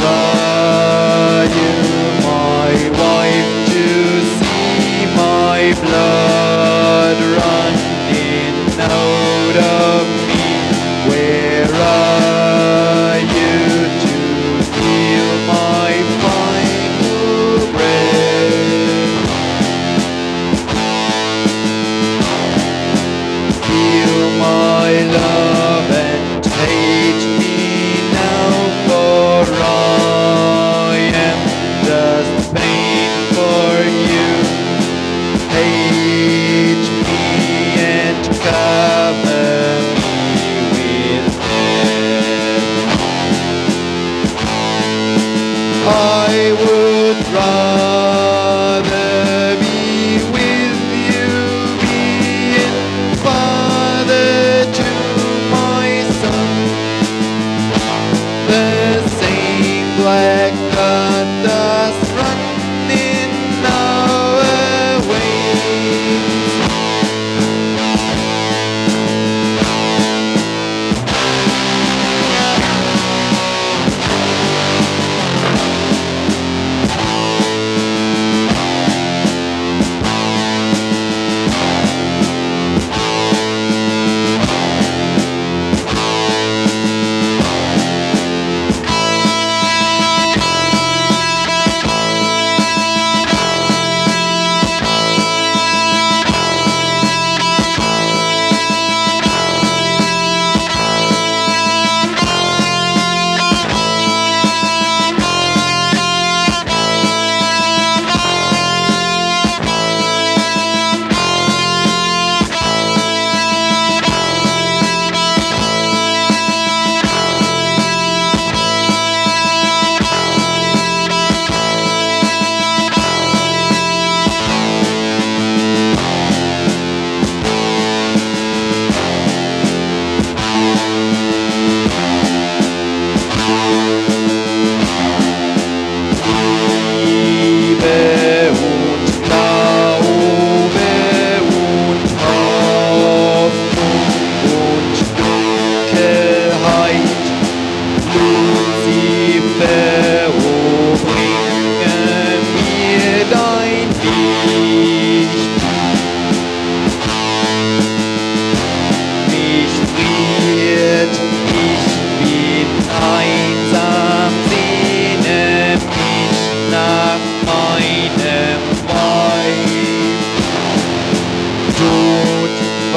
love.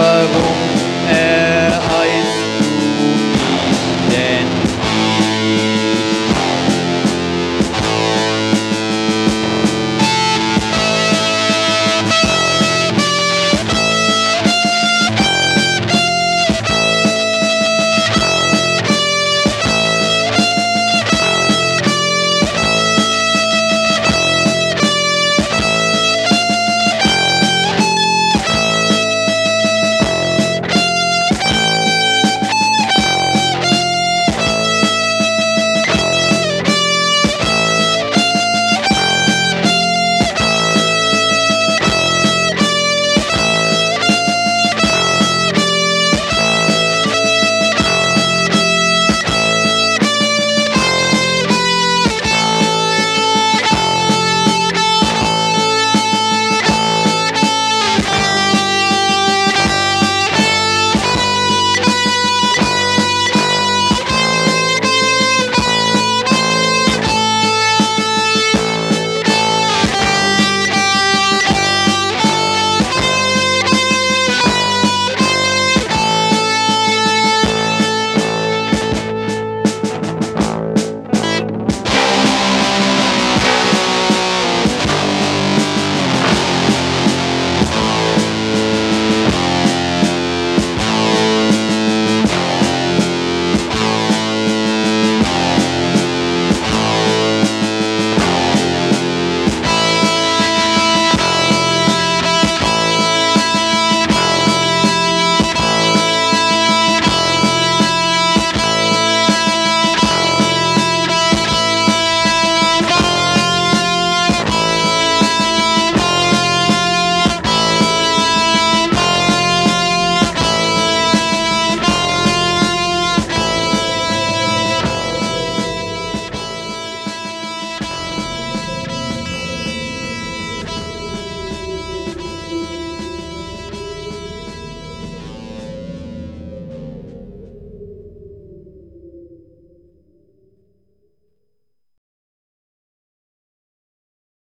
Warum